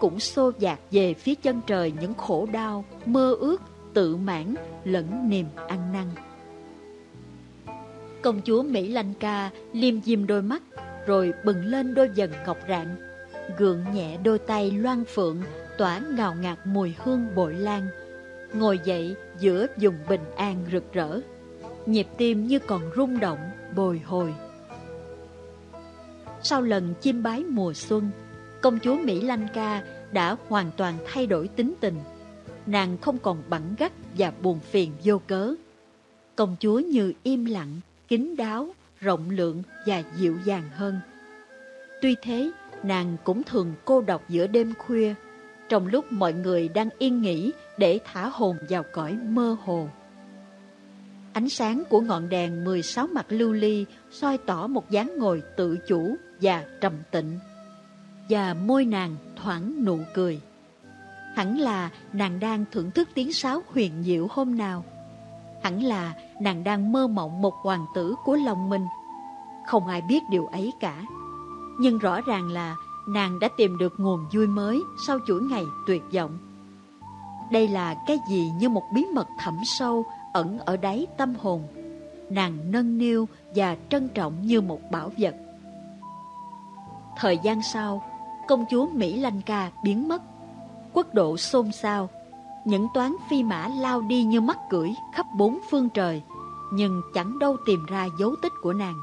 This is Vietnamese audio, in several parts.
cũng xô dạt về phía chân trời những khổ đau, mơ ước, tự mãn lẫn niềm ăn năn. Công chúa Mỹ Lanh Ca liêm diêm đôi mắt, rồi bừng lên đôi dần ngọc rạng, gượng nhẹ đôi tay loan phượng, tỏa ngào ngạt mùi hương bội lan, ngồi dậy giữa vùng bình an rực rỡ. Nhịp tim như còn rung động, bồi hồi. Sau lần chiêm bái mùa xuân, công chúa Mỹ Lanh Ca đã hoàn toàn thay đổi tính tình. Nàng không còn bẵng gắt và buồn phiền vô cớ. Công chúa như im lặng, kín đáo, rộng lượng và dịu dàng hơn. Tuy thế, nàng cũng thường cô độc giữa đêm khuya, trong lúc mọi người đang yên nghỉ để thả hồn vào cõi mơ hồ. Ánh sáng của ngọn đèn 16 mặt lưu ly soi tỏ một dáng ngồi tự chủ và trầm tịnh. Và môi nàng thoảng nụ cười. Hẳn là nàng đang thưởng thức tiếng sáo huyền diệu hôm nào. Hẳn là nàng đang mơ mộng một hoàng tử của lòng mình. Không ai biết điều ấy cả. Nhưng rõ ràng là nàng đã tìm được nguồn vui mới sau chuỗi ngày tuyệt vọng. Đây là cái gì như một bí mật thẳm sâu ẩn ở đáy tâm hồn. Nàng nâng niu và trân trọng như một bảo vật. Thời gian sau, công chúa Mỹ Lanh Ca biến mất. Quốc độ xôn xao, những toán phi mã lao đi như mắt cưỡi khắp bốn phương trời, nhưng chẳng đâu tìm ra dấu tích của nàng.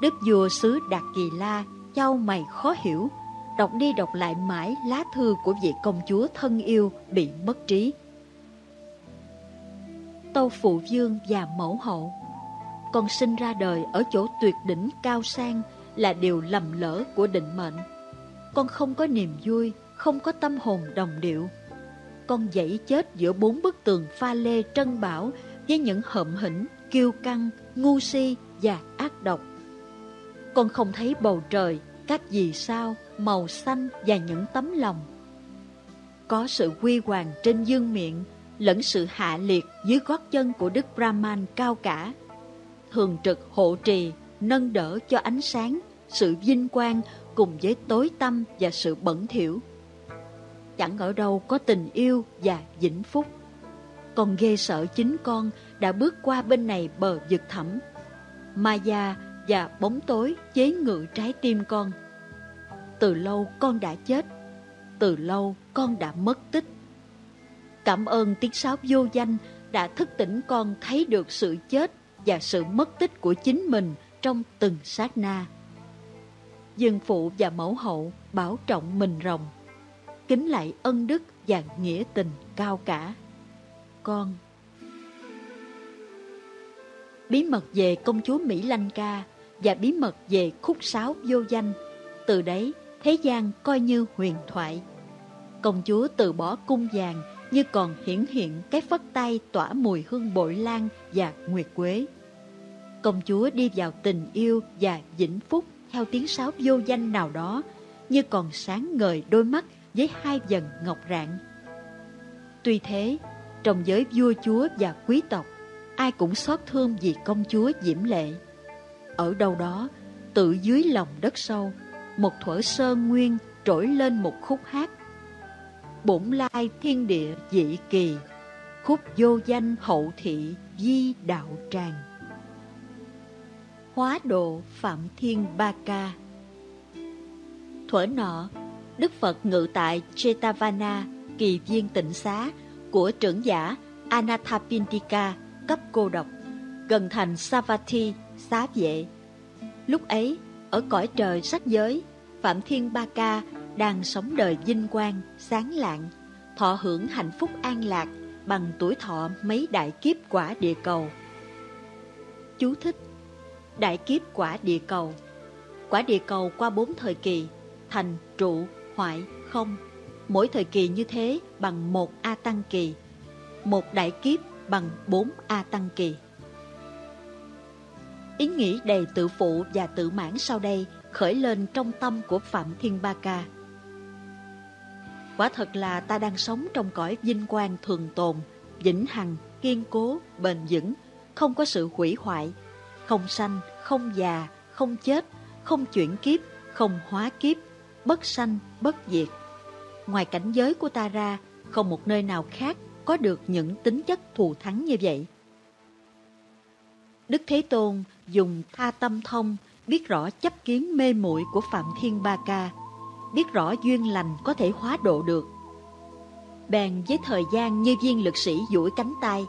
Đức vua xứ Đạt Kỳ La châu mày khó hiểu, đọc đi đọc lại mãi lá thư của vị công chúa thân yêu bị mất trí. Tâu Phụ Dương và Mẫu Hậu Con sinh ra đời ở chỗ tuyệt đỉnh cao sang là điều lầm lỡ của định mệnh. Con không có niềm vui, không có tâm hồn đồng điệu. Con dãy chết giữa bốn bức tường pha lê trân bảo với những hậm hĩnh, kiêu căng, ngu si và ác độc. Con không thấy bầu trời, các vì sao, màu xanh và những tấm lòng. Có sự quy hoàng trên dương miệng, lẫn sự hạ liệt dưới gót chân của Đức Brahman cao cả. Thường trực hộ trì, nâng đỡ cho ánh sáng, sự vinh quang cùng với tối tâm và sự bẩn thỉu. Chẳng ở đâu có tình yêu và vĩnh phúc. Còn ghê sợ chính con đã bước qua bên này bờ vực thẳm. Maya và bóng tối chế ngự trái tim con. Từ lâu con đã chết, từ lâu con đã mất tích. Cảm ơn tiếng sáo vô danh đã thức tỉnh con thấy được sự chết và sự mất tích của chính mình trong từng sát na. Dương phụ và mẫu hậu bảo trọng mình rồng, kính lại ân đức và nghĩa tình cao cả. Con Bí mật về công chúa Mỹ Lanh Ca và bí mật về khúc sáo vô danh, từ đấy thế gian coi như huyền thoại. Công chúa từ bỏ cung vàng như còn hiển hiện cái phất tay tỏa mùi hương bội lan và nguyệt quế. Công chúa đi vào tình yêu và vĩnh phúc theo tiếng sáo vô danh nào đó, như còn sáng ngời đôi mắt với hai dần ngọc rạng. Tuy thế, trong giới vua chúa và quý tộc, ai cũng xót thương vì công chúa diễm lệ. Ở đâu đó, tự dưới lòng đất sâu, một thuở sơn nguyên trỗi lên một khúc hát. Bổn lai thiên địa dị kỳ, khúc vô danh hậu thị di đạo tràng. Hóa độ Phạm Thiên Ba Ca Thuở nọ, Đức Phật ngự tại Chetavana, kỳ viên tịnh xá của trưởng giả Anathapindika cấp cô độc, gần thành Savatthi, xá vệ. Lúc ấy, ở cõi trời sắc giới, Phạm Thiên Ba Ca đang sống đời vinh quang, sáng lạng, thọ hưởng hạnh phúc an lạc bằng tuổi thọ mấy đại kiếp quả địa cầu. Chú thích Đại kiếp quả địa cầu. Quả địa cầu qua bốn thời kỳ Thành, trụ, hoại, không. Mỗi thời kỳ như thế bằng một A Tăng kỳ Một đại kiếp bằng bốn A Tăng kỳ. Ý nghĩ đầy tự phụ và tự mãn sau đây khởi lên trong tâm của Phạm Thiên Ba Ca. Quả thật là ta đang sống trong cõi vinh quang thường tồn, vĩnh hằng, kiên cố, bền vững, không có sự hủy hoại, không sanh, không già, không chết, không chuyển kiếp, không hóa kiếp, bất sanh, bất diệt. ngoài cảnh giới của ta ra, không một nơi nào khác có được những tính chất thù thắng như vậy. Đức Thế Tôn dùng tha tâm thông, biết rõ chấp kiến mê muội của Phạm Thiên Ba Ca, biết rõ duyên lành có thể hóa độ được. Bèn với thời gian như viên lực sĩ duỗi cánh tay,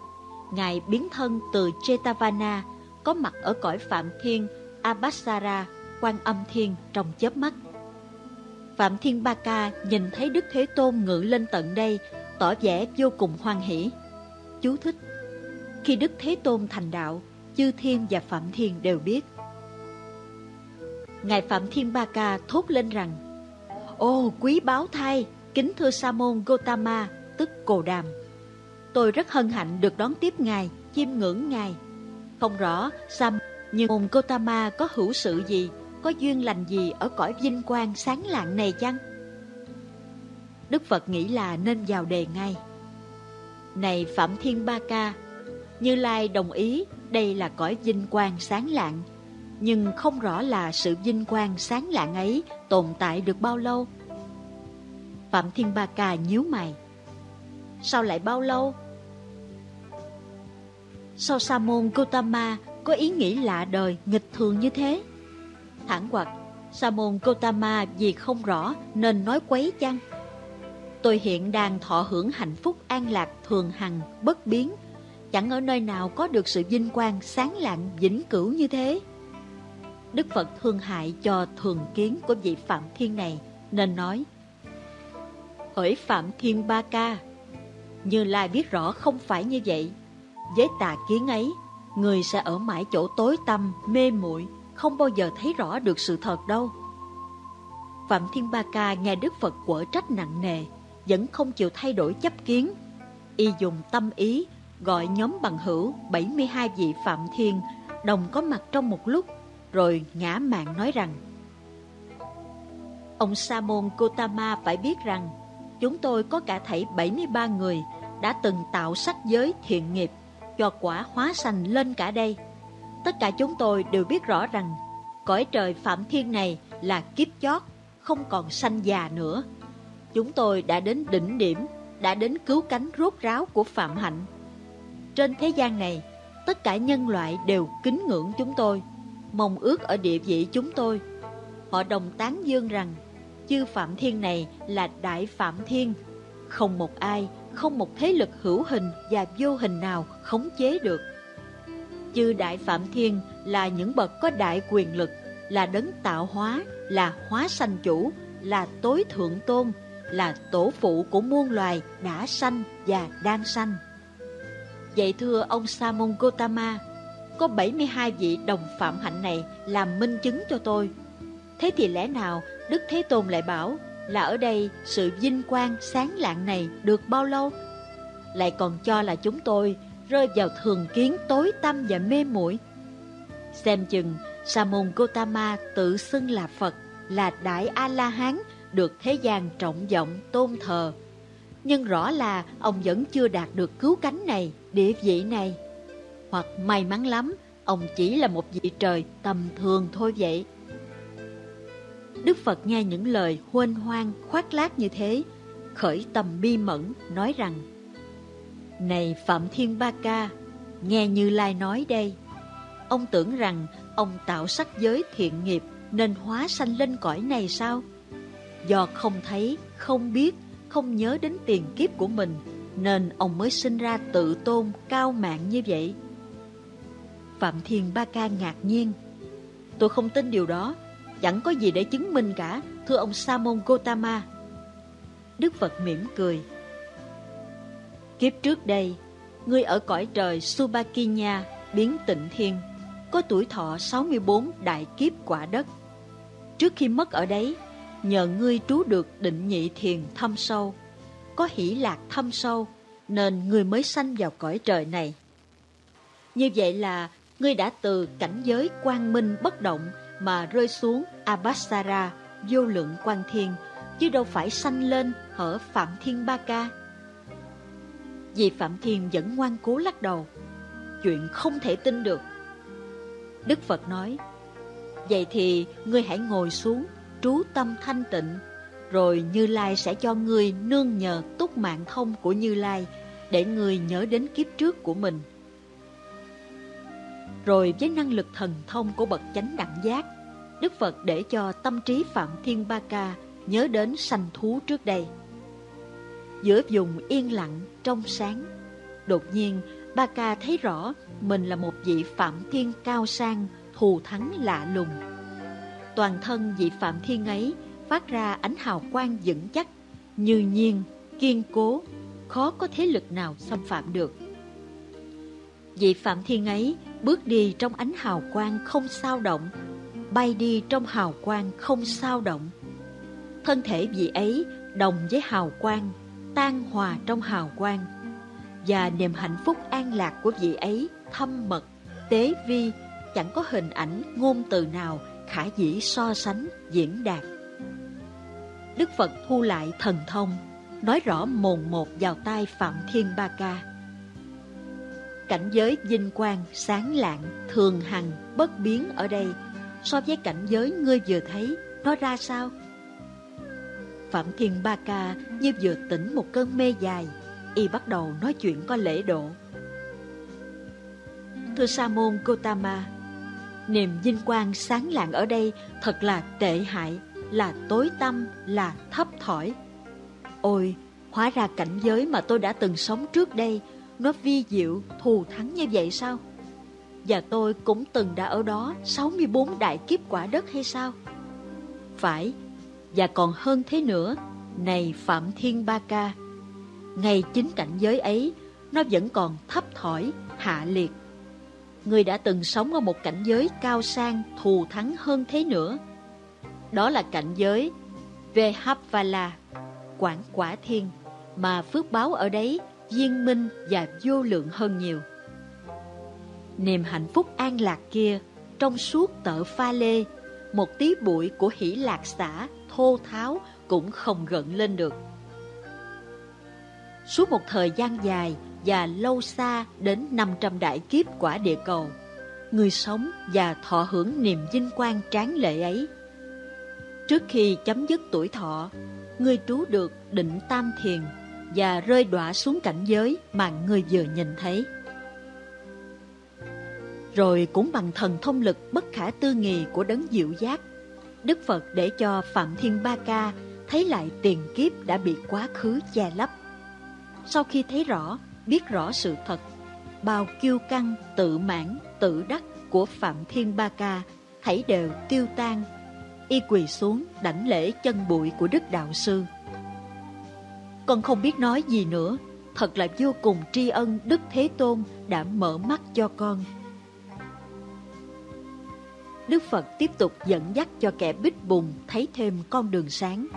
Ngài biến thân từ Chetavana, có mặt ở cõi Phạm Thiên, Abhassara, quan âm thiên trong chớp mắt. Phạm Thiên Ba Ca nhìn thấy Đức Thế Tôn ngự lên tận đây, tỏ vẻ vô cùng hoan hỷ. Chú thích Khi Đức Thế Tôn thành đạo, Chư Thiên và Phạm Thiên đều biết. Ngài Phạm Thiên Ba Ca thốt lên rằng Ô quý báo thai, kính thưa Sa môn Gotama, tức Cồ Đàm. Tôi rất hân hạnh được đón tiếp Ngài, chiêm ngưỡng Ngài. Không rõ Sam nhưng môn Gotama có hữu sự gì, có duyên lành gì ở cõi vinh quang sáng lạng này chăng? Đức Phật nghĩ là nên vào đề ngay. Này Phạm Thiên Ba Ca, Như Lai đồng ý đây là cõi vinh quang sáng lạng, nhưng không rõ là sự vinh quang sáng lạng ấy tồn tại được bao lâu. Phạm Thiên Ba Ca nhíu mày. Sao lại bao lâu? Sao Sa môn Gotama có ý nghĩ lạ đời, nghịch thường như thế? Thẳng hoặc, Sa môn Gotama vì không rõ nên nói quấy chăng? Tôi hiện đang thọ hưởng hạnh phúc an lạc thường hằng, bất biến, chẳng ở nơi nào có được sự vinh quang sáng lạng vĩnh cửu như thế. Đức Phật thương hại cho thường kiến của vị Phạm Thiên này, nên nói Hỡi Phạm Thiên Ba Ca, Như Lai biết rõ không phải như vậy. Với tà kiến ấy, người sẽ ở mãi chỗ tối tăm, mê muội không bao giờ thấy rõ được sự thật đâu. Phạm Thiên Ba Ca nghe Đức Phật quở trách nặng nề, vẫn không chịu thay đổi chấp kiến. Y dùng tâm ý gọi nhóm bằng hữu 72 vị Phạm Thiên đồng có mặt trong một lúc, rồi ngã mạng nói rằng Ông Sa môn Gotama phải biết rằng chúng tôi có cả thảy 73 người đã từng tạo sách giới thiện nghiệp do quả hóa sanh lên cả đây. Tất cả chúng tôi đều biết rõ rằng cõi trời Phạm Thiên này là kiếp chót, không còn sanh già nữa. Chúng tôi đã đến đỉnh điểm, đã đến cứu cánh rốt ráo của Phạm Hạnh. Trên thế gian này, tất cả nhân loại đều kính ngưỡng chúng tôi, mong ước ở địa vị chúng tôi. Họ đồng tán dương rằng, chư Phạm Thiên này là Đại Phạm Thiên. Không một ai, không một thế lực hữu hình và vô hình nào khống chế được. Chư Đại Phạm Thiên là những bậc có đại quyền lực, là đấng tạo hóa, là hóa sanh chủ, là tối thượng tôn, là tổ phụ của muôn loài đã sanh và đang sanh. Vậy thưa ông Samon Gotama, có 72 vị đồng phạm hạnh này làm minh chứng cho tôi. Thế thì lẽ nào Đức Thế Tôn lại bảo là ở đây sự vinh quang sáng lạng này được bao lâu? Lại còn cho là chúng tôi rơi vào thường kiến tối tâm và mê muội. Xem chừng Sa môn Gotama tự xưng là Phật, là Đại A-la-hán được thế gian trọng vọng tôn thờ. Nhưng rõ là ông vẫn chưa đạt được cứu cánh này, địa vị này. Hoặc may mắn lắm, ông chỉ là một vị trời tầm thường thôi vậy. Đức Phật nghe những lời huênh hoang, khoác lác như thế, khởi tầm bi mẫn, nói rằng này Phạm Thiên Ba Ca, nghe Như Lai nói đây, ông tưởng rằng ông tạo sắc giới thiện nghiệp nên hóa sanh lên cõi này sao? Do không thấy, không biết, không nhớ đến tiền kiếp của mình, nên ông mới sinh ra tự tôn, cao mạng như vậy. Phạm Thiên Ba Ca ngạc nhiên. Tôi không tin điều đó, chẳng có gì để chứng minh cả, thưa ông Sa môn Gotama. Đức Phật mỉm cười. Kiếp trước đây, ngươi ở cõi trời Subakinya, biến tịnh thiên, có tuổi thọ 64 đại kiếp quả đất. Trước khi mất ở đấy, nhờ ngươi trú được định nhị thiền thâm sâu, có hỷ lạc thâm sâu, nên ngươi mới sanh vào cõi trời này. Như vậy là ngươi đã từ cảnh giới quang minh bất động mà rơi xuống Abhassara, vô lượng quan thiên, chứ đâu phải sanh lên ở Phạm Thiên Ba Ca. Vì Phạm Thiên vẫn ngoan cố lắc đầu, chuyện không thể tin được. Đức Phật nói, vậy thì ngươi hãy ngồi xuống, trú tâm thanh tịnh, rồi Như Lai sẽ cho ngươi nương nhờ túc mạng thông của Như Lai để ngươi nhớ đến kiếp trước của mình. Rồi với năng lực thần thông của bậc chánh đẳng giác, Đức Phật để cho tâm trí Phạm Thiên Ba Ca nhớ đến sanh thú trước đây. Giữa vùng yên lặng, trong sáng, đột nhiên Ba Ca thấy rõ mình là một vị Phạm Thiên cao sang, thù thắng lạ lùng. Toàn thân vị Phạm Thiên ấy phát ra ánh hào quang vững chắc, như nhiên, kiên cố, khó có thế lực nào xâm phạm được. Vị Phạm Thiên ấy bước đi trong ánh hào quang không sao động, bay đi trong hào quang không sao động. Thân thể vị ấy đồng với hào quang, tan hòa trong hào quang, và niềm hạnh phúc an lạc của vị ấy thâm mật, tế vi, chẳng có hình ảnh ngôn từ nào khả dĩ so sánh, diễn đạt. Đức Phật thu lại thần thông, nói rõ mồn một vào tai Phạm Thiên Ba Ca. Cảnh giới vinh quang, sáng lạng, thường hằng, bất biến ở đây, so với cảnh giới ngươi vừa thấy, nó ra sao? Phạm Thiên Ba Ca như vừa tỉnh một cơn mê dài, y bắt đầu nói chuyện có lễ độ. Thưa Sa môn Gotama, niềm vinh quang sáng lạng ở đây thật là tệ hại, là tối tâm, là thấp thỏi. Ôi, hóa ra cảnh giới mà tôi đã từng sống trước đây, nó vi diệu, thù thắng như vậy sao? Và tôi cũng từng đã ở đó 64 đại kiếp quả đất hay sao? Phải, và còn hơn thế nữa, này Phạm Thiên Ba Ca. Ngay chính cảnh giới ấy, nó vẫn còn thấp thỏi, hạ liệt. Người đã từng sống ở một cảnh giới cao sang, thù thắng hơn thế nữa. Đó là cảnh giới Vehavala, quảng quả thiên, mà phước báo ở đấy viên minh và vô lượng hơn nhiều. Niềm hạnh phúc an lạc kia, trong suốt tợ pha lê, một tí bụi của hỷ lạc xã, thô tháo cũng không gận lên được. Suốt một thời gian dài và lâu xa đến 500 đại kiếp quả địa cầu, người sống và thọ hưởng niềm vinh quang tráng lệ ấy. Trước khi chấm dứt tuổi thọ, người trú được định tam thiền và rơi đọa xuống cảnh giới mà người vừa nhìn thấy. Rồi cũng bằng thần thông lực bất khả tư nghì của đấng diệu giác, Đức Phật để cho Phạm Thiên Ba Ca thấy lại tiền kiếp đã bị quá khứ che lấp. Sau khi thấy rõ, biết rõ sự thật, bao kiêu căng, tự mãn, tự đắc của Phạm Thiên Ba Ca thảy đều tiêu tan. Y quỳ xuống đảnh lễ chân bụi của Đức Đạo Sư. Con không biết nói gì nữa, thật là vô cùng tri ân Đức Thế Tôn đã mở mắt cho con. Đức Phật tiếp tục dẫn dắt cho kẻ bích bùng thấy thêm con đường sáng.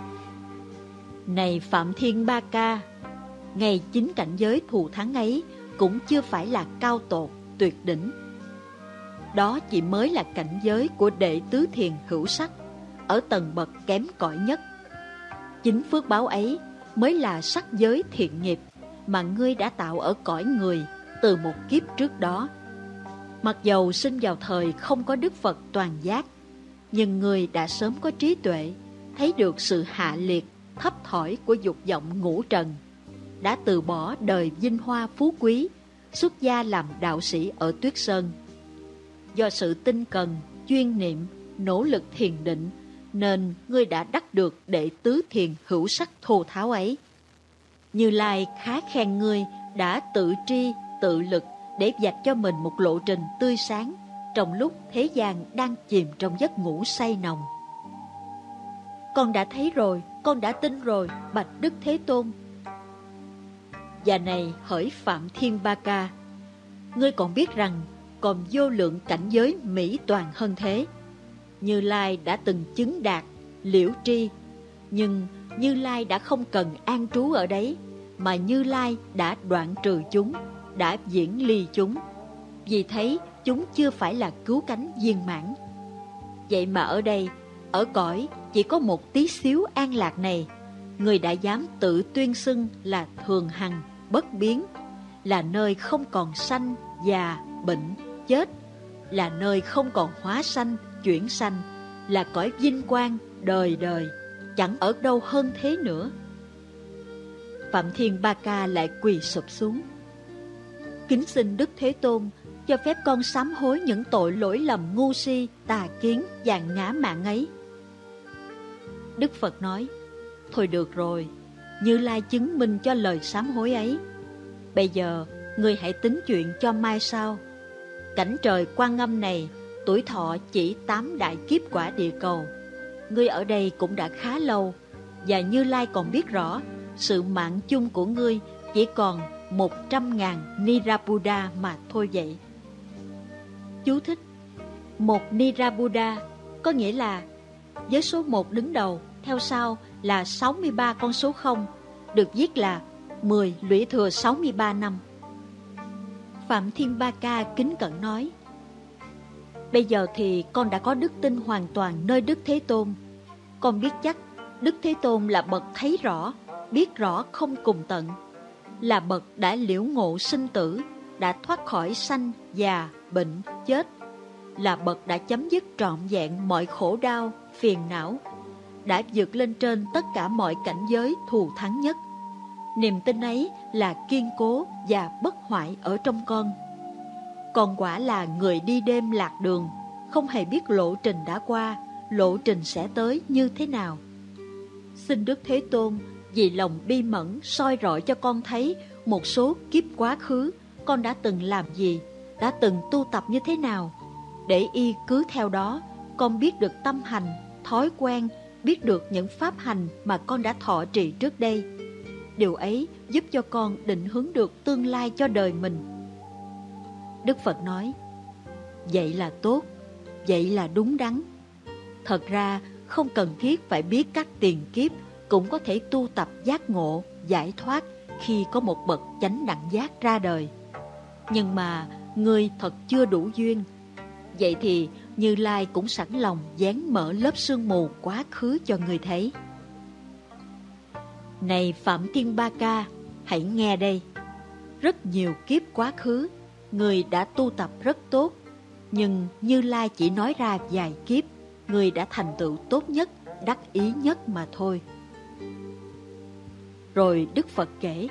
Này Phạm Thiên Ba Ca, ngày chính cảnh giới thù thắng ấy cũng chưa phải là cao tột, tuyệt đỉnh. Đó chỉ mới là cảnh giới của đệ tứ thiền hữu sắc, ở tầng bậc kém cỏi nhất. Chính phước báo ấy mới là sắc giới thiện nghiệp mà ngươi đã tạo ở cõi người từ một kiếp trước đó. Mặc dầu sinh vào thời không có Đức Phật toàn giác, nhưng người đã sớm có trí tuệ, thấy được sự hạ liệt, thấp thỏi của dục vọng ngũ trần, đã từ bỏ đời vinh hoa phú quý, xuất gia làm đạo sĩ ở Tuyết Sơn. Do sự tinh cần, chuyên niệm, nỗ lực thiền định nên ngươi đã đắc được đệ tứ thiền hữu sắc thô tháo ấy. Như Lai khá khen ngươi đã tự tri, tự lực để dạch cho mình một lộ trình tươi sáng trong lúc thế gian đang chìm trong giấc ngủ say nồng. Con đã thấy rồi, con đã tin rồi, Bạch Đức Thế Tôn. Và này hỡi Phạm Thiên Ba Ca, ngươi còn biết rằng còn vô lượng cảnh giới mỹ toàn hơn thế. Như Lai đã từng chứng đạt, liễu tri, nhưng Như Lai đã không cần an trú ở đấy, mà Như Lai đã đoạn trừ chúng, đã diễn ly chúng. Vì thấy chúng chưa phải là cứu cánh viên mãn. Vậy mà ở đây, ở cõi chỉ có một tí xíu an lạc này, người đã dám tự tuyên xưng là thường hằng, bất biến, là nơi không còn sanh, già, bệnh, chết, là nơi không còn hóa sanh, chuyển sanh là cõi vinh quang đời đời chẳng ở đâu hơn thế nữa. Phạm Thiên Ba Ca lại quỳ sụp xuống. Kính xin Đức Thế Tôn cho phép con sám hối những tội lỗi lầm ngu si, tà kiến và ngã mạng ấy. Đức Phật nói, Thôi được rồi, Như Lai chứng minh cho lời sám hối ấy. Bây giờ, người hãy tính chuyện cho mai sau. Cảnh trời quan âm này, tuổi thọ chỉ tám đại kiếp quả địa cầu. Ngươi ở đây cũng đã khá lâu, và Như Lai còn biết rõ, sự mạng chung của ngươi chỉ còn 100.000 Nirabuddha mà thôi vậy. Chú thích Một Nirabuddha có nghĩa là với số 1 đứng đầu, theo sau là 63 con số 0, được viết là 10 lũy thừa 63 năm. Phạm Thiên Ba Ca kính cẩn nói Bây giờ thì con đã có đức tin hoàn toàn nơi Đức Thế Tôn. Con biết chắc Đức Thế Tôn là bậc thấy rõ, biết rõ không cùng tận, là bậc đã liễu ngộ sinh tử, đã thoát khỏi sanh, già, bệnh, chết, là bậc đã chấm dứt trọn vẹn mọi khổ đau, phiền não, đã vượt lên trên tất cả mọi cảnh giới thù thắng nhất. Niềm tin ấy là kiên cố và bất hoại ở trong con. Con quả là người đi đêm lạc đường, không hề biết lộ trình đã qua, lộ trình sẽ tới như thế nào. Xin Đức Thế Tôn vì lòng bi mẫn soi rọi cho con thấy một số kiếp quá khứ con đã từng làm gì, đã từng tu tập như thế nào. Để y cứ theo đó, con biết được tâm hành, thói quen, biết được những pháp hành mà con đã thọ trì trước đây. Điều ấy giúp cho con định hướng được tương lai cho đời mình. Đức Phật nói, vậy là tốt, vậy là đúng đắn. Thật ra, không cần thiết phải biết các tiền kiếp cũng có thể tu tập giác ngộ, giải thoát khi có một bậc chánh đẳng giác ra đời. Nhưng mà người thật chưa đủ duyên. Vậy thì Như Lai cũng sẵn lòng dán mở lớp sương mù quá khứ cho người thấy. Này Phạm Thiên Ba Ca, hãy nghe đây. Rất nhiều kiếp quá khứ, người đã tu tập rất tốt, nhưng Như Lai chỉ nói ra vài kiếp, người đã thành tựu tốt nhất, đắc ý nhất mà thôi. Rồi Đức Phật kể,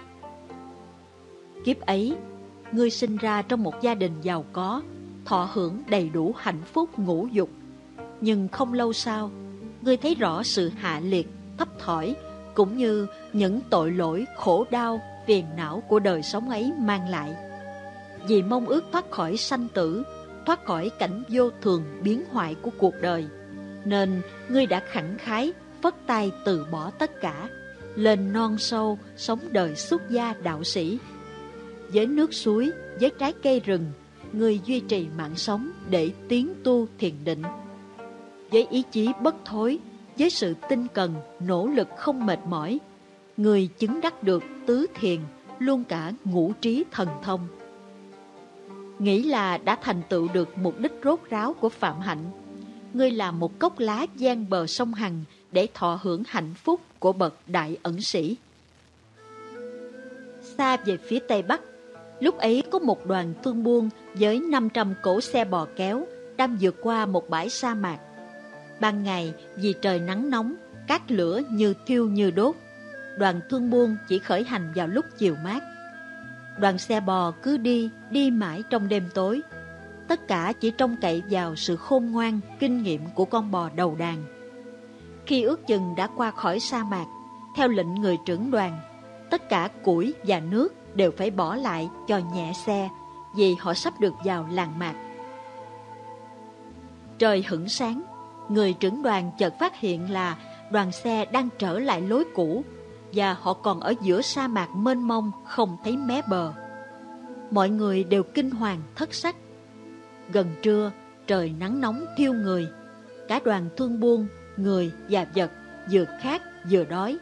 Kiếp ấy, ngươi sinh ra trong một gia đình giàu có, thọ hưởng đầy đủ hạnh phúc ngũ dục. Nhưng không lâu sau, ngươi thấy rõ sự hạ liệt, thấp thỏi, cũng như những tội lỗi, khổ đau, phiền não của đời sống ấy mang lại. Vì mong ước thoát khỏi sanh tử, thoát khỏi cảnh vô thường biến hoại của cuộc đời, nên ngươi đã khẳng khái, phất tay từ bỏ tất cả, lên non sâu, sống đời xuất gia đạo sĩ. Với nước suối, với trái cây rừng, người duy trì mạng sống để tiến tu thiền định. Với ý chí bất thối, với sự tinh cần, nỗ lực không mệt mỏi, người chứng đắc được tứ thiền, luôn cả ngũ trí thần thông. Nghĩ là đã thành tựu được mục đích rốt ráo của Phạm Hạnh. Ngươi là một cốc lá gian bờ sông Hằng để thọ hưởng hạnh phúc của bậc đại ẩn sĩ. Xa về phía tây bắc, lúc ấy có một đoàn thương buôn với 500 cỗ xe bò kéo đang vượt qua một bãi sa mạc. Ban ngày vì trời nắng nóng, cát lửa như thiêu như đốt. Đoàn thương buôn chỉ khởi hành vào lúc chiều mát. Đoàn xe bò cứ đi, đi mãi trong đêm tối. Tất cả chỉ trông cậy vào sự khôn ngoan, kinh nghiệm của con bò đầu đàn. Khi ước chừng đã qua khỏi sa mạc, theo lệnh người trưởng đoàn, tất cả củi và nước đều phải bỏ lại cho nhẹ xe vì họ sắp được vào làng mạc. Trời hửng sáng, người trưởng đoàn chợt phát hiện là đoàn xe đang trở lại lối cũ và họ còn ở giữa sa mạc mênh mông không thấy mé bờ. Mọi người đều kinh hoàng thất sắc. Gần trưa, trời nắng nóng thiêu người. Cả đoàn thương buôn người và vật vừa khát vừa đói.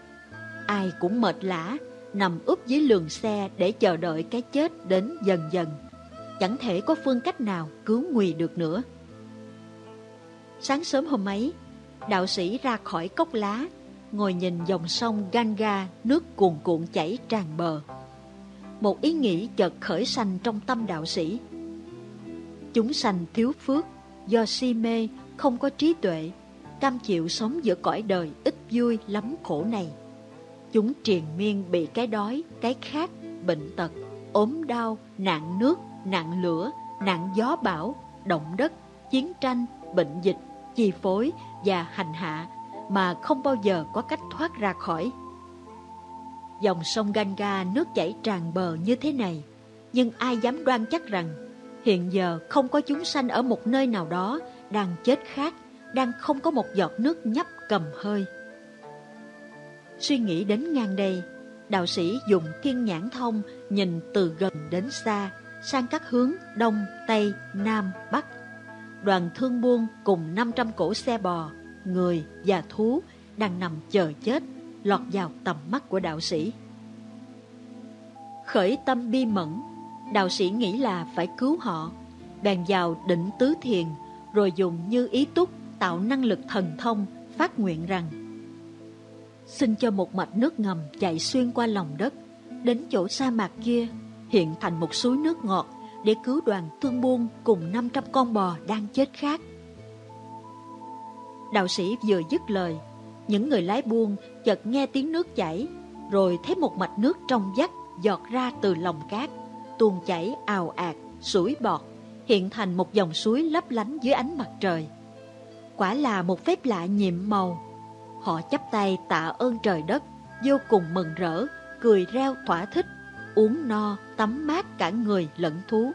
Ai cũng mệt lã, nằm úp dưới lường xe để chờ đợi cái chết đến dần dần. Chẳng thể có phương cách nào cứu nguy được nữa. Sáng sớm hôm ấy, đạo sĩ ra khỏi cốc lá, ngồi nhìn dòng sông Ganga nước cuồn cuộn chảy tràn bờ. Một ý nghĩ chợt khởi sanh trong tâm đạo sĩ. Chúng sanh thiếu phước, do si mê, không có trí tuệ, cam chịu sống giữa cõi đời ít vui lắm khổ này. Chúng triền miên bị cái đói, cái khát, bệnh tật, ốm đau, nạn nước, nạn lửa, nạn gió bão, động đất, chiến tranh, bệnh dịch, chi phối và hành hạ mà không bao giờ có cách thoát ra khỏi. Dòng sông Ganga nước chảy tràn bờ như thế này, nhưng ai dám đoan chắc rằng hiện giờ không có chúng sanh ở một nơi nào đó đang chết khát, đang không có một giọt nước nhấp cầm hơi. Suy nghĩ đến ngang đây, đạo sĩ dùng thiên nhãn thông nhìn từ gần đến xa, sang các hướng Đông, Tây, Nam, Bắc. Đoàn thương buôn cùng 500 cổ xe bò, người và thú đang nằm chờ chết, lọt vào tầm mắt của đạo sĩ. Khởi tâm bi mẫn, đạo sĩ nghĩ là phải cứu họ, bèn vào định tứ thiền, rồi dùng như ý túc tạo năng lực thần thông, phát nguyện rằng Xin cho một mạch nước ngầm chạy xuyên qua lòng đất, đến chỗ sa mạc kia, hiện thành một suối nước ngọt để cứu đoàn thương buôn cùng 500 con bò đang chết khác Đạo sĩ vừa dứt lời, những người lái buôn chợt nghe tiếng nước chảy, rồi thấy một mạch nước trong vắt giọt ra từ lòng cát, tuôn chảy ào ạt, sủi bọt, hiện thành một dòng suối lấp lánh dưới ánh mặt trời. Quả là một phép lạ nhiệm màu. Họ chắp tay tạ ơn trời đất, vô cùng mừng rỡ, cười reo thỏa thích, uống no, tắm mát cả người lẫn thú.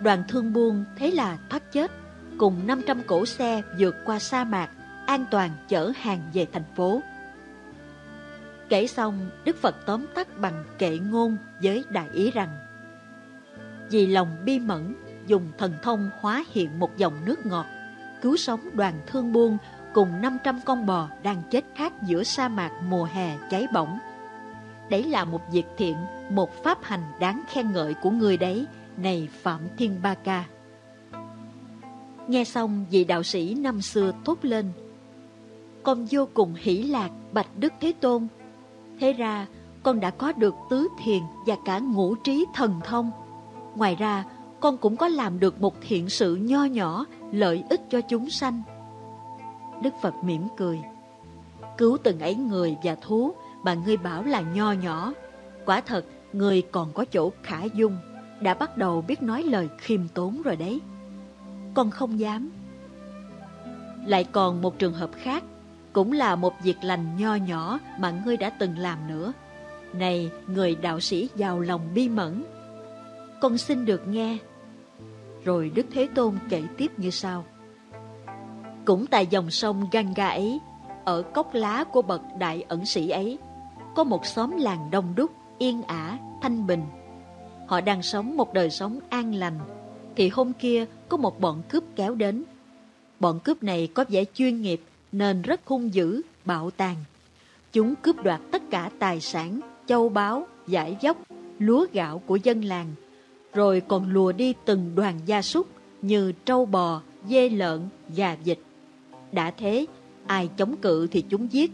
Đoàn thương buôn thế là thoát chết, cùng 500 cổ xe vượt qua sa mạc, an toàn chở hàng về thành phố. Kể xong, Đức Phật tóm tắt bằng kệ ngôn với đại ý rằng Vì lòng bi mẫn, dùng thần thông hóa hiện một dòng nước ngọt, cứu sống đoàn thương buôn cùng 500 con bò đang chết khát giữa sa mạc mùa hè cháy bỏng. Đấy là một việc thiện, một pháp hành đáng khen ngợi của người đấy, này Phạm Thiên Ba Ca. Nghe xong vị đạo sĩ năm xưa thốt lên, con vô cùng hỷ lạc bạch Đức Thế Tôn. Thế ra, con đã có được tứ thiền và cả ngũ trí thần thông. Ngoài ra, con cũng có làm được một thiện sự nho nhỏ, lợi ích cho chúng sanh. Đức Phật mỉm cười. Cứu từng ấy người và thú mà ngươi bảo là nho nhỏ. Quả thật, người còn có chỗ khả dung, đã bắt đầu biết nói lời khiêm tốn rồi đấy. Con không dám. Lại còn một trường hợp khác, cũng là một việc lành nho nhỏ mà ngươi đã từng làm nữa. Này, người đạo sĩ giàu lòng bi mẫn, con xin được nghe. Rồi Đức Thế Tôn kể tiếp như sau. Cũng tại dòng sông Ganga ấy, ở cốc lá của bậc đại ẩn sĩ ấy, có một xóm làng đông đúc, yên ả, thanh bình. Họ đang sống một đời sống an lành, thì hôm kia có một bọn cướp kéo đến. Bọn cướp này có vẻ chuyên nghiệp nên rất hung dữ, bạo tàn. Chúng cướp đoạt tất cả tài sản, châu báu, giải dốc, lúa gạo của dân làng, rồi còn lùa đi từng đoàn gia súc như trâu bò, dê lợn, gà vịt. Đã thế, ai chống cự thì chúng giết,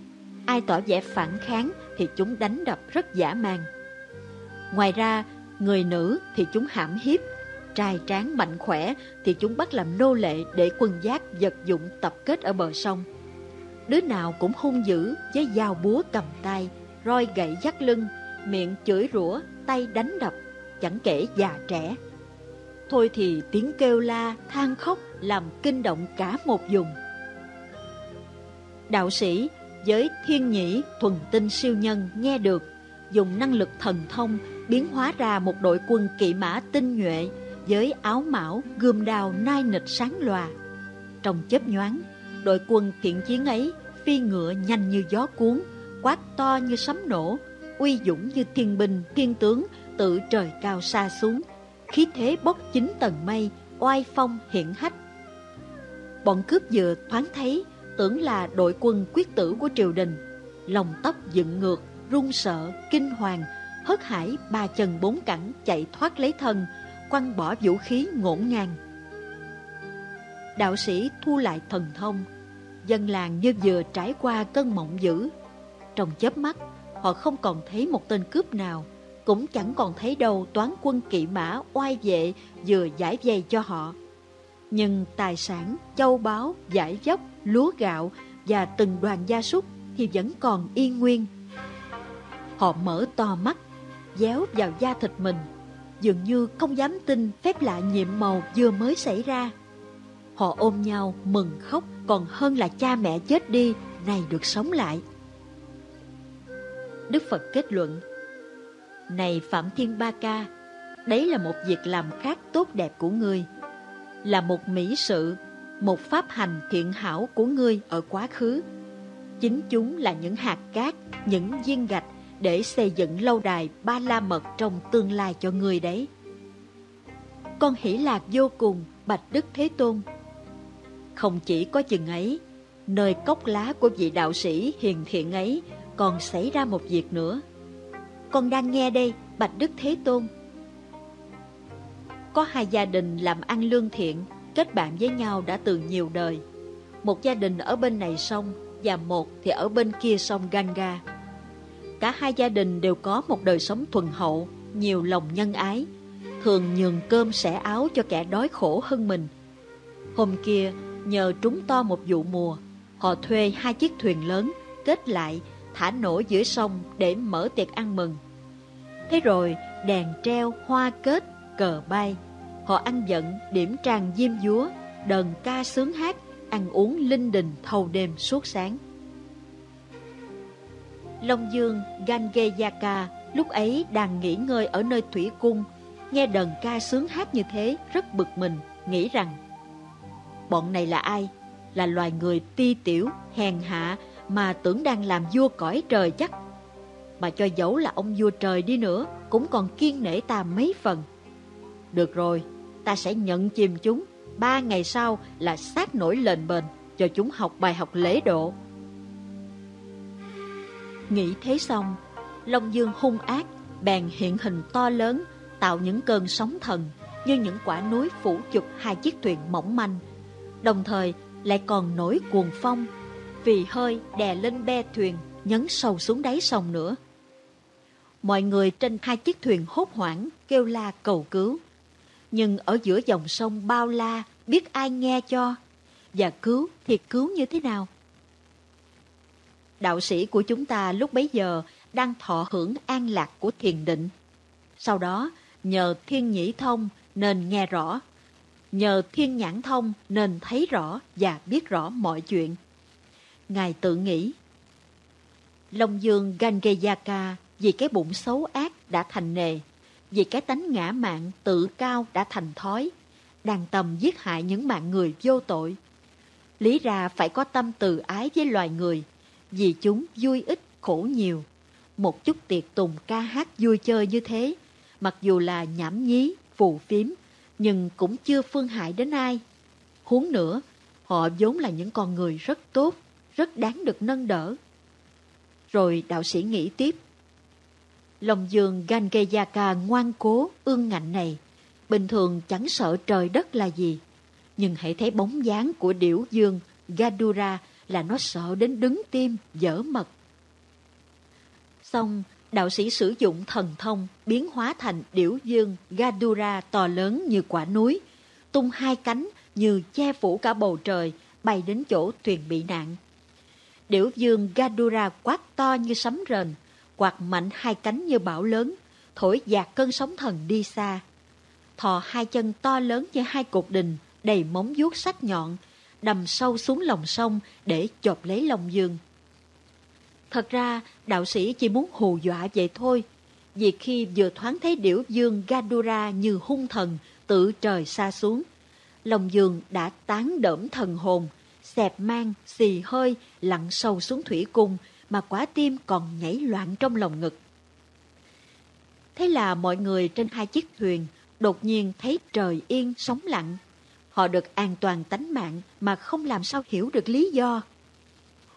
ai tỏ vẻ phản kháng thì chúng đánh đập rất dã man. Ngoài ra, người nữ thì chúng hãm hiếp, trai tráng mạnh khỏe thì chúng bắt làm nô lệ để quân giác vật dụng tập kết ở bờ sông. Đứa nào cũng hung dữ với dao búa cầm tay, roi gậy dắt lưng, miệng chửi rủa, tay đánh đập, chẳng kể già trẻ. Thôi thì tiếng kêu la, than khóc làm kinh động cả một vùng. Đạo sĩ với thiên nhĩ thuần tinh siêu nhân nghe được, dùng năng lực thần thông biến hóa ra một đội quân kỵ mã tinh nhuệ với áo mão, gươm đao nai nịch sáng lòa. Trong chớp nhoáng, đội quân thiện chiến ấy phi ngựa nhanh như gió cuốn, quát to như sấm nổ, uy dũng như thiên binh, thiên tướng tự trời cao xa xuống, khí thế bốc chín tầng mây, oai phong hiển hách. Bọn cướp vừa thoáng thấy, tưởng là đội quân quyết tử của triều đình, lòng tóc dựng ngược, run sợ, kinh hoàng, hớt hải ba chân bốn cẳng chạy thoát lấy thân, quăng bỏ vũ khí ngổn ngang. Đạo sĩ thu lại thần thông, dân làng như vừa trải qua cơn mộng dữ. Trong chớp mắt, họ không còn thấy một tên cướp nào, cũng chẳng còn thấy đâu toán quân kỵ mã oai vệ vừa giải dây cho họ. Nhưng tài sản, châu báu, giải dốc, lúa gạo và từng đoàn gia súc thì vẫn còn yên nguyên. Họ mở to mắt, déo vào da thịt mình, dường như không dám tin phép lạ nhiệm màu vừa mới xảy ra. Họ ôm nhau mừng khóc còn hơn là cha mẹ chết đi, này được sống lại. Đức Phật kết luận này Phạm Thiên Ba Ca, đấy là một việc làm khác tốt đẹp của ngươi, là một mỹ sự, một pháp hành thiện hảo của ngươi ở quá khứ. Chính chúng là những hạt cát, những viên gạch để xây dựng lâu đài ba la mật trong tương lai cho ngươi đấy. Con hỷ lạc vô cùng, Bạch Đức Thế Tôn. Không chỉ có chừng ấy, nơi cốc lá của vị đạo sĩ hiền thiện ấy còn xảy ra một việc nữa. Con đang nghe đây, Bạch Đức Thế Tôn. Có hai gia đình làm ăn lương thiện, kết bạn với nhau đã từ nhiều đời. Một gia đình ở bên này sông và một thì ở bên kia sông Ganga. Cả hai gia đình đều có một đời sống thuần hậu, nhiều lòng nhân ái, thường nhường cơm sẻ áo cho kẻ đói khổ hơn mình. Hôm kia, nhờ trúng to một vụ mùa, họ thuê hai chiếc thuyền lớn, kết lại, thả nổi giữa sông để mở tiệc ăn mừng. Thế rồi, đèn treo, hoa kết, cờ bay, họ ăn giận, điểm tràn diêm dúa, đờn ca sướng hát, ăn uống linh đình thâu đêm suốt sáng. Long Dương Gangeyaka lúc ấy đang nghỉ ngơi ở nơi thủy cung, nghe đờn ca sướng hát như thế rất bực mình, nghĩ rằng Bọn này là ai? Là loài người ti tiểu, hèn hạ mà tưởng đang làm vua cõi trời chắc. Mà cho dẫu là ông vua trời đi nữa, cũng còn kiên nể ta mấy phần. Được rồi, ta sẽ nhận chìm chúng, ba ngày sau là sát nổi lệnh bền, cho chúng học bài học lễ độ. Nghĩ thế xong, Long Dương hung ác, bèn hiện hình to lớn, tạo những cơn sóng thần, như những quả núi phủ chụp hai chiếc thuyền mỏng manh, đồng thời lại còn nổi cuồng phong, vì hơi đè lên be thuyền, nhấn sâu xuống đáy sông nữa. Mọi người trên hai chiếc thuyền hốt hoảng, kêu la cầu cứu. Nhưng ở giữa dòng sông bao la, biết ai nghe cho, và cứu thì cứu như thế nào? Đạo sĩ của chúng ta lúc bấy giờ đang thọ hưởng an lạc của thiền định. Sau đó, nhờ thiên nhĩ thông nên nghe rõ nhờ thiên nhãn thông nên thấy rõ và biết rõ mọi chuyện. Ngài tự nghĩ, Long Dương Gangeyaka vì cái bụng xấu ác đã thành nề, vì cái tánh ngã mạn tự cao đã thành thói, đang tầm giết hại những mạng người vô tội. Lý ra phải có tâm từ ái với loài người, vì chúng vui ít khổ nhiều. Một chút tiệc tùng ca hát vui chơi như thế, mặc dù là nhảm nhí, phù phiếm, nhưng cũng chưa phương hại đến ai. Huống nữa, họ vốn là những con người rất tốt, rất đáng được nâng đỡ. Rồi đạo sĩ nghĩ tiếp. Lòng dương Gangeyaka ngoan cố, ương ngạnh này, bình thường chẳng sợ trời đất là gì. Nhưng hãy thấy bóng dáng của điểu dương Gadura là nó sợ đến đứng tim, dở mật. Xong, đạo sĩ sử dụng thần thông biến hóa thành điểu dương Gadura to lớn như quả núi, tung hai cánh như che phủ cả bầu trời, bay đến chỗ thuyền bị nạn. Điểu dương Gadura quát to như sấm rền, quạt mạnh hai cánh như bão lớn, thổi dạt cơn sóng thần đi xa. Thò hai chân to lớn như hai cột đình, đầy móng vuốt sắc nhọn, đầm sâu xuống lòng sông để chộp lấy lòng dương. Thật ra, đạo sĩ chỉ muốn hù dọa vậy thôi. Vì khi vừa thoáng thấy điểu dương Gadura như hung thần tự trời xa xuống, lòng dương đã tán đỡm thần hồn, xẹp mang, xì hơi, lặn sâu xuống thủy cung, mà quả tim còn nhảy loạn trong lòng ngực. Thế là mọi người trên hai chiếc thuyền đột nhiên thấy trời yên, sóng lặng. Họ được an toàn tánh mạng mà không làm sao hiểu được lý do.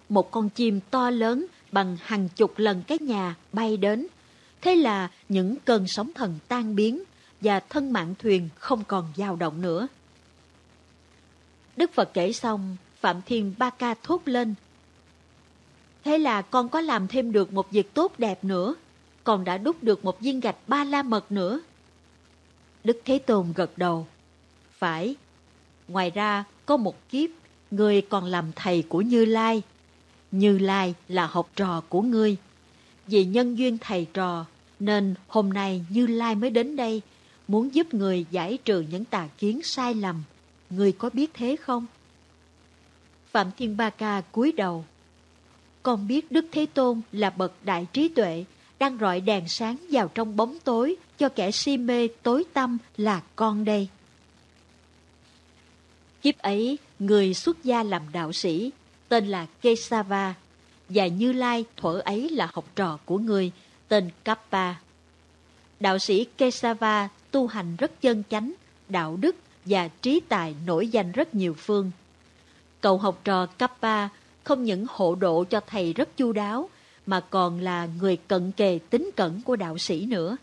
Một con chim to lớn bằng hàng chục lần cái nhà bay đến. Thế là những cơn sóng thần tan biến và thân mạng thuyền không còn dao động nữa. Đức Phật kể xong, Phạm Thiên Ba Ca thốt lên. Thế là con có làm thêm được một việc tốt đẹp nữa, còn đã đúc được một viên gạch ba la mật nữa. Đức Thế Tôn gật đầu. Phải, ngoài ra có một kiếp, ngươi còn làm thầy của Như Lai. Như Lai là học trò của ngươi. Vì nhân duyên thầy trò, nên hôm nay Như Lai mới đến đây, muốn giúp người giải trừ những tà kiến sai lầm. Ngươi có biết thế không? Phạm Thiên Ba Ca cúi đầu. Con biết Đức Thế Tôn là bậc đại trí tuệ, đang rọi đèn sáng vào trong bóng tối cho kẻ si mê tối tâm là con đây. Kiếp ấy, người xuất gia làm đạo sĩ, tên là Kesava, và Như Lai thuở ấy là học trò của người, tên Kappa. Đạo sĩ Kesava tu hành rất chân chánh, đạo đức và trí tài nổi danh rất nhiều phương. Cậu học trò cấp 3 không những hộ độ cho thầy rất chu đáo, mà còn là người cận kề tính cẩn của đạo sĩ nữa.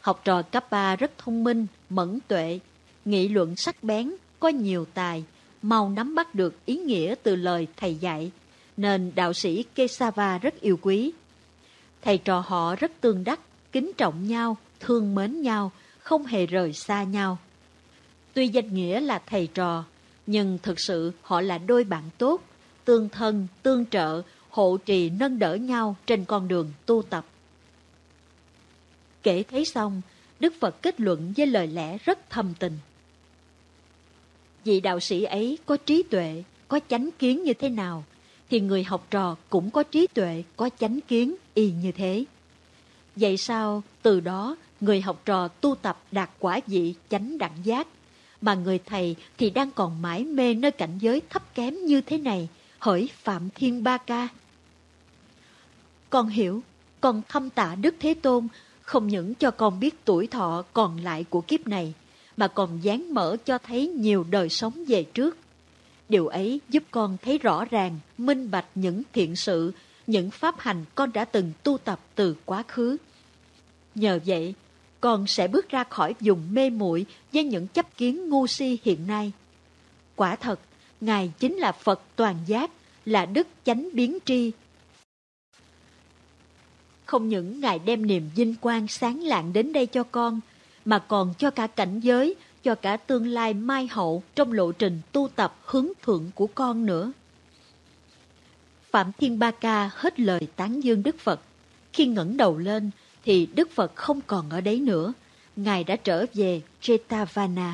Học trò cấp 3 rất thông minh, mẫn tuệ, nghị luận sắc bén, có nhiều tài, mau nắm bắt được ý nghĩa từ lời thầy dạy, nên đạo sĩ Kesava rất yêu quý. Thầy trò họ rất tương đắc, kính trọng nhau, thương mến nhau, không hề rời xa nhau. Tuy danh nghĩa là thầy trò, nhưng thực sự họ là đôi bạn tốt, tương thân, tương trợ, hộ trì nâng đỡ nhau trên con đường tu tập. Kể thấy xong, Đức Phật kết luận với lời lẽ rất thâm tình. Vị đạo sĩ ấy có trí tuệ, có chánh kiến như thế nào, thì người học trò cũng có trí tuệ, có chánh kiến y như thế. Vậy sao từ đó người học trò tu tập đạt quả vị chánh đẳng giác, mà người thầy thì đang còn mãi mê nơi cảnh giới thấp kém như thế này, hỡi Phạm Thiên Ba Ca. Con hiểu, con thâm tạ Đức Thế Tôn không những cho con biết tuổi thọ còn lại của kiếp này, mà còn dán mở cho thấy nhiều đời sống về trước. Điều ấy giúp con thấy rõ ràng, minh bạch những thiện sự, những pháp hành con đã từng tu tập từ quá khứ. Nhờ vậy, con sẽ bước ra khỏi vùng mê muội với những chấp kiến ngu si hiện nay. Quả thật, Ngài chính là Phật toàn giác, là Đức chánh biến tri. Không những Ngài đem niềm vinh quang sáng lạng đến đây cho con, mà còn cho cả cảnh giới, cho cả tương lai mai hậu trong lộ trình tu tập hướng thượng của con nữa. Phạm Thiên Ba Ca hết lời tán dương Đức Phật. Khi ngẩng đầu lên thì Đức Phật không còn ở đấy nữa. Ngài đã trở về Jetavana.